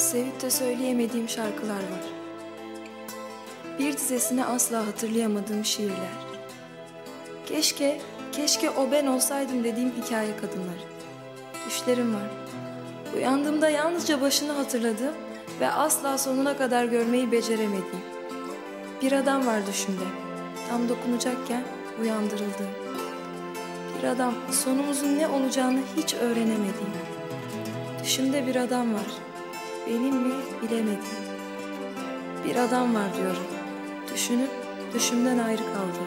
Sevip de söyleyemediğim şarkılar var. Bir dizesini asla hatırlayamadığım şiirler. Keşke, keşke o ben olsaydım dediğim hikaye kadınları. Düşlerim var. Uyandığımda yalnızca başını hatırladığım ve asla sonuna kadar görmeyi beceremediğim. Bir adam var düşümde. Tam dokunacakken uyandırıldığım. Bir adam sonumuzun ne olacağını hiç öğrenemediğim. Düşümde bir adam var. Benim mi bilemediğim. Bir adam var diyorum. Düşünüp düşümden ayrı kaldı.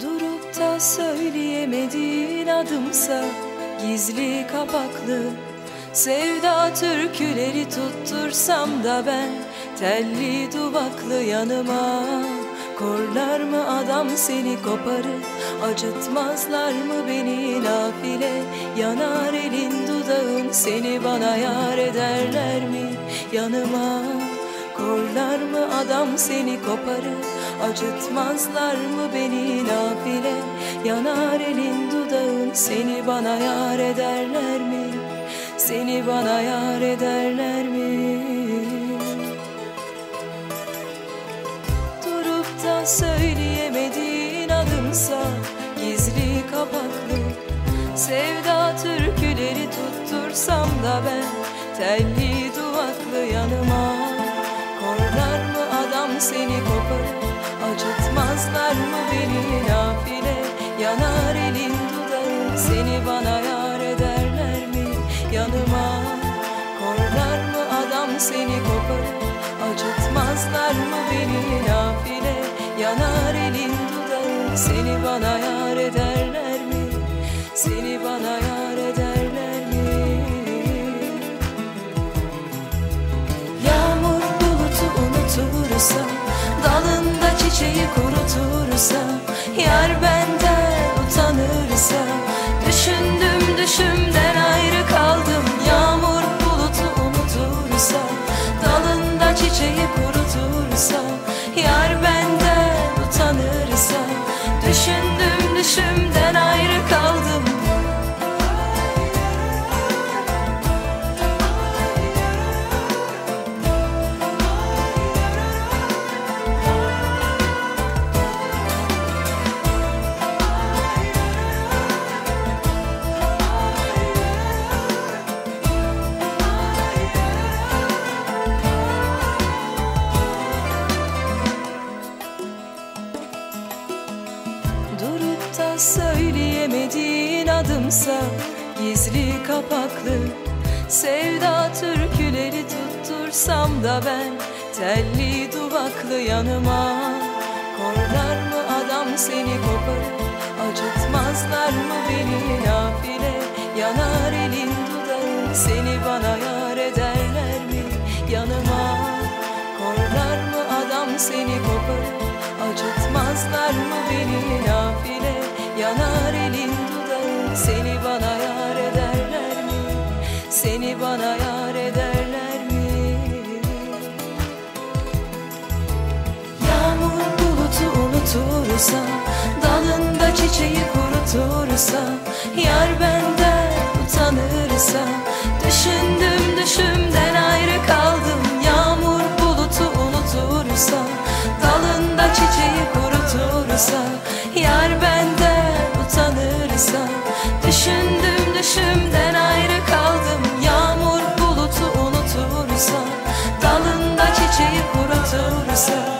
Durup da söyleyemediğin adımsa Gizli kapaklı Sevda türküleri tuttursam da ben Telli duvaklı yanıma. Korlar mı adam seni koparır Acıtmazlar mı beni nafile? Yanar elin dudağın seni bana yar ederler mi Yanıma? Korlar mı adam seni koparır Acıtmazlar mı beni nafile? Yanar elin dudağın seni bana yar ederler mi Seni bana yar ederler mi? Durup da söyleyemediğin adımsa Gizli kapaklı Sevda türküleri tuttursam da ben Telli duvaklı yanıma. Korlar mı adam seni koparır Acıtmazlar seni koparır Acıtmazlar mı beni nafile? Yanar elin dudağı. Seni bana yar ederler mi? Seni bana yar ederler mi? Yağmur bulutu unutursa Dalında çiçeği kurutursa Yar benden çiçeği kurutursa Yar benden utanırsa Düşündüm düşümden Da söyleyemediğin adımsa Gizli kapaklı Sevda türküleri tuttursam da ben Telli duvaklı yanıma. Korlar mı adam seni koparır Acıtmazlar mı beni? Nafile Yanar elin dudağı Seni bana yar ederler mi yanıma? Korlar mı adam seni koparır Acıtmazlar mı beni nafile? Yanar elin dudağı. Seni bana yar ederler mi? Seni bana yar ederler mi? Yağmur bulutu unutursa Dalında çiçeği kurutursa myself